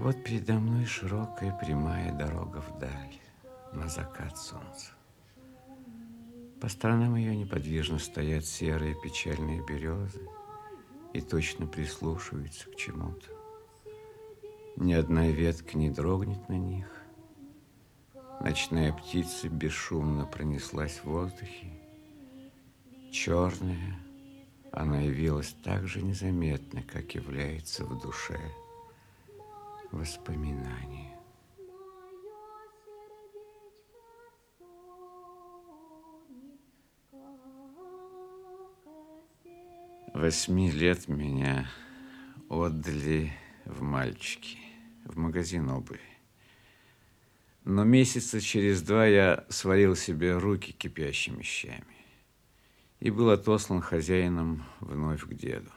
Вот передо мной широкая прямая дорога вдаль, на закат солнца. По сторонам ее неподвижно стоят серые печальные березы и точно прислушиваются к чему-то. Ни одна ветка не дрогнет на них. Ночная птица бесшумно пронеслась в воздухе. Черная, она явилась так же незаметно, как является в душе воспоминание. Восьми лет меня отдали в мальчики, в магазин обуви. Но месяца через два я сварил себе руки кипящими щами и был отослан хозяином вновь к деду.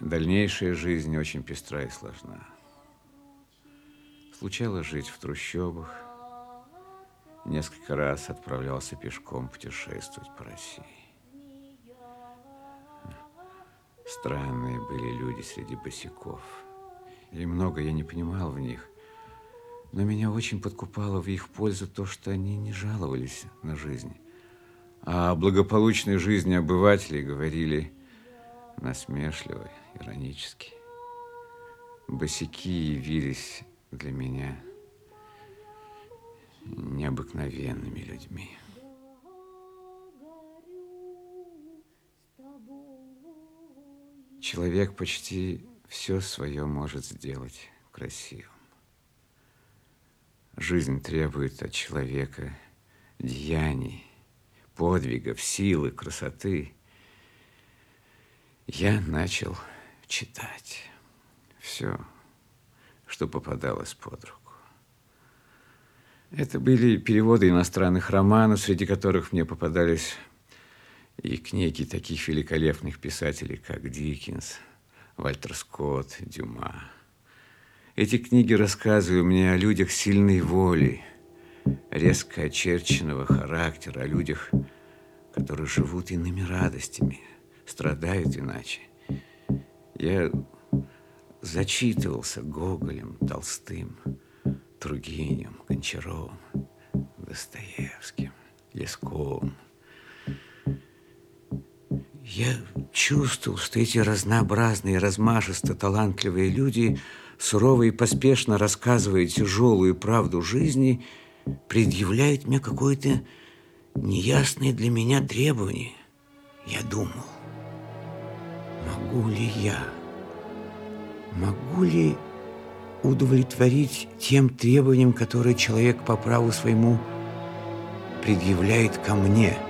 Дальнейшая жизнь очень пестра и сложна. Случалось жить в трущобах. Несколько раз отправлялся пешком путешествовать по России. Странные были люди среди босиков. И много я не понимал в них. Но меня очень подкупало в их пользу то, что они не жаловались на жизнь. А о благополучной жизни обывателей говорили насмешливо, иронически. Босики явились для меня необыкновенными людьми. Человек почти все свое может сделать красивым. Жизнь требует от человека деяний, подвигов, силы, красоты. Я начал читать все, что попадалось под руку. Это были переводы иностранных романов, среди которых мне попадались и книги таких великолепных писателей, как Диккенс, Вальтер Скотт, Дюма. Эти книги рассказывают мне о людях сильной воли, резко очерченного характера, о людях, которые живут иными радостями, страдают иначе. Я зачитывался Гоголем, Толстым, Тургеневым, Гончаровым, Достоевским, Лесковым – я чувствовал, что эти разнообразные, размашисто талантливые люди, сурово и поспешно рассказывая тяжелую правду жизни, предъявляют мне какое-то неясное для меня требование. Я думал, могу ли я, могу ли удовлетворить тем требованиям, которые человек по праву своему предъявляет ко мне –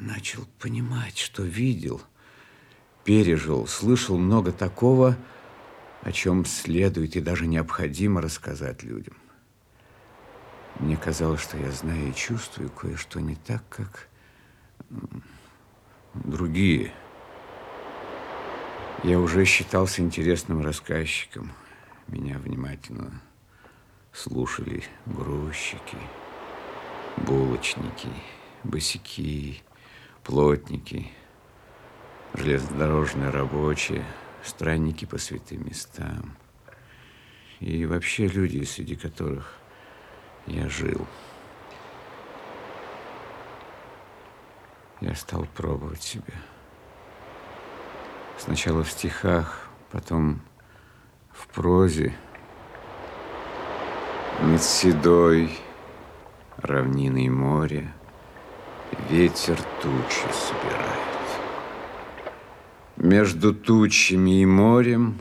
начал понимать, что видел, пережил, слышал много такого, о чем следует и даже необходимо рассказать людям. Мне казалось, что я знаю и чувствую кое-что не так, как другие. Я уже считался интересным рассказчиком. Меня внимательно слушали грузчики, булочники, босики, плотники, железнодорожные рабочие, странники по святым местам и вообще люди, среди которых я жил. Я стал пробовать себя. Сначала в стихах, потом в прозе. Над седой равниной моря Ветер тучи собирает. Между тучами и морем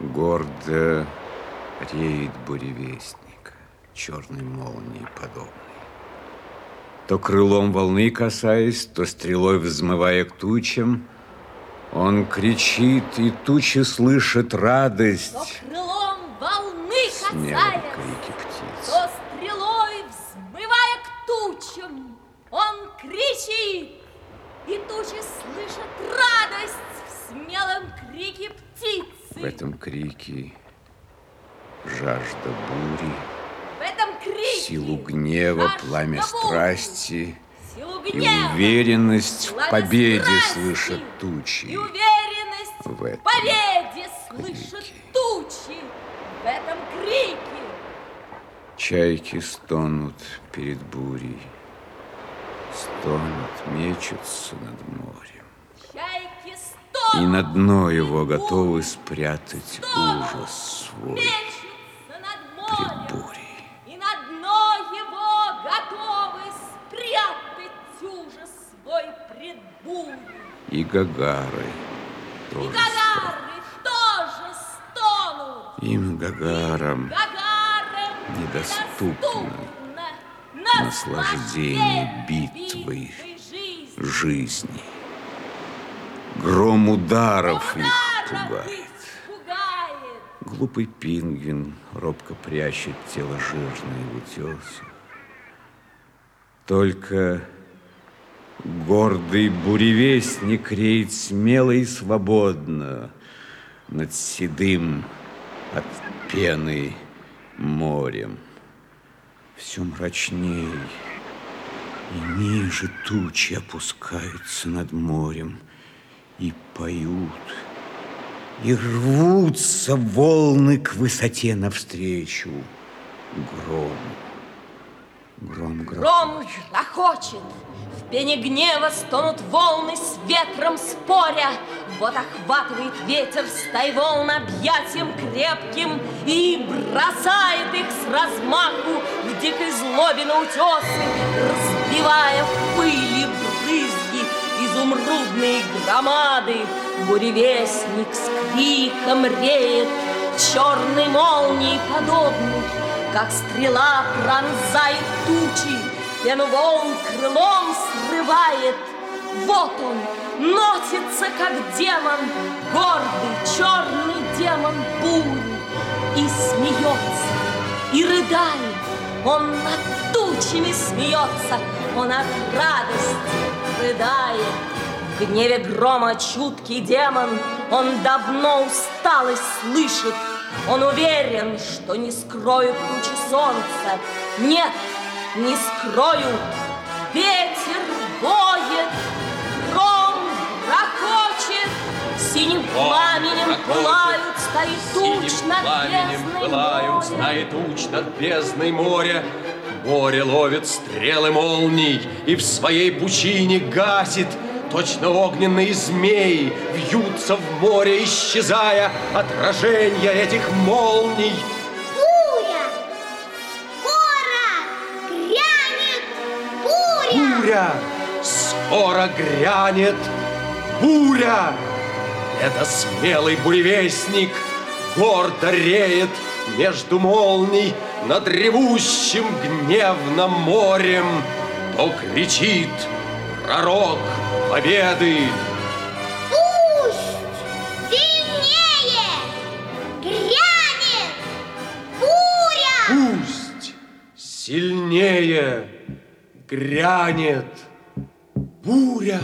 Гордо реет буревестник, Черной молнии подобный. То крылом волны касаясь, То стрелой взмывая к тучам, Он кричит, и тучи слышат радость. То крылом волны касаясь, крики птиц. То стрелой взмывая тучам, он кричит. И тучи слышат радость в смелом крике птицы. В этом крике жажда бури, в этом крике силу гнева, пламя страсти и уверенность в победе слышат тучи. И уверенность в, победе слышат тучи в этом крике. Чайки стонут перед бурей, стонут, мечутся над морем. Чайки стонут, и на дно его готовы спрятать стонут, ужас свой пред бурей. И на дно его готовы спрятать ужас свой пред бурей. И гагары тоже. И гагары тоже стонут. Им гагарам, гагарам недоступно наслаждение битвы жизни. Гром ударов их пугает. Глупый пингвин робко прячет тело жирное в утесах. Только гордый буревестник реет смело и свободно над седым от пены морем. Все мрачней и ниже тучи опускаются над морем и поют и рвутся волны к высоте навстречу грому. Гром грохочет. Гром грохочет. В пене гнева стонут волны с ветром споря. Вот охватывает ветер стай волн объятием крепким и бросает их с размаху в дикой злобе на утесы, разбивая в пыли брызги изумрудные громады. Буревестник с криком реет, черной молнии подобный, как стрела пронзает тучи, пену волн крылом срывает. Вот он, носится, как демон, гордый черный демон бури, и смеется, и рыдает. Он над тучами смеется, он от радости рыдает. В гневе грома чуткий демон, он давно усталость слышит. Он уверен, что не скроют лучи солнца. Нет, не скроют. Ветер воет, гром ракочет, Синим пламенем пылают стаи туч над бездной пылают стаи туч над бездной моря. Море ловит стрелы молний и в своей пучине гасит — Точно огненные змеи вьются в море, исчезая отражения этих молний. Буря! Скоро грянет буря! Буря! Скоро грянет буря! Это смелый буревестник гордо реет между молний над ревущим гневным морем, то кричит пророк победы! Пусть сильнее грянет буря! Пусть сильнее грянет буря!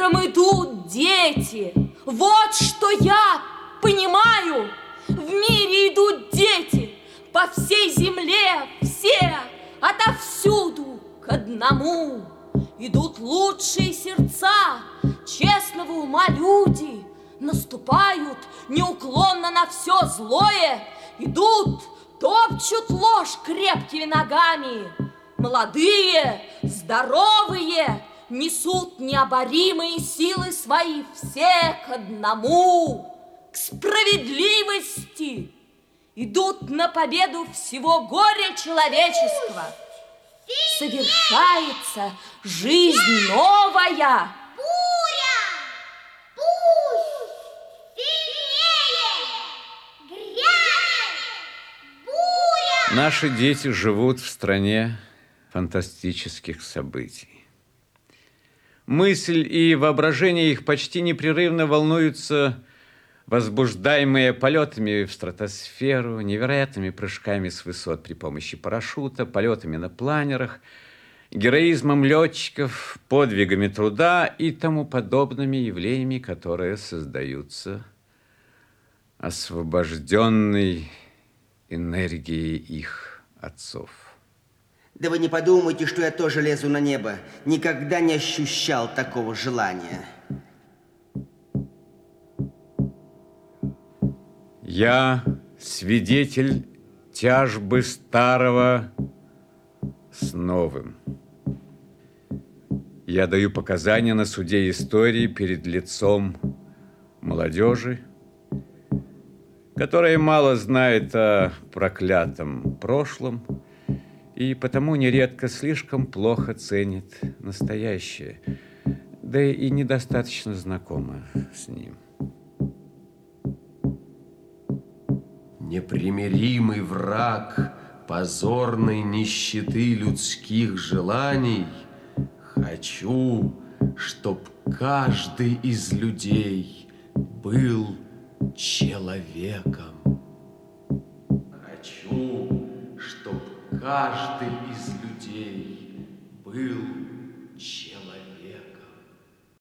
Миром идут дети, вот что я понимаю. В мире идут дети, по всей земле все, отовсюду к одному. Идут лучшие сердца, честного ума люди, наступают неуклонно на все злое, идут, топчут ложь крепкими ногами. Молодые, здоровые, несут необоримые силы свои все к одному к справедливости, идут на победу всего горя человечества. Совершается жизнь новая. Буря! Пусть сильнее грянет буря! Наши дети живут в стране фантастических событий. Мысль и воображение их почти непрерывно волнуются возбуждаемые полетами в стратосферу, невероятными прыжками с высот при помощи парашюта, полетами на планерах, героизмом летчиков, подвигами труда и тому подобными явлениями, которые создаются освобожденной энергией их отцов. Да вы не подумайте, что я тоже лезу на небо. Никогда не ощущал такого желания. Я свидетель тяжбы старого с новым. Я даю показания на суде истории перед лицом молодежи, которая мало знает о проклятом прошлом и потому нередко слишком плохо ценит настоящее, да и недостаточно знакома с ним. Непримиримый враг позорной нищеты людских желаний, хочу, чтоб каждый из людей был человеком. Хочу, каждый из людей был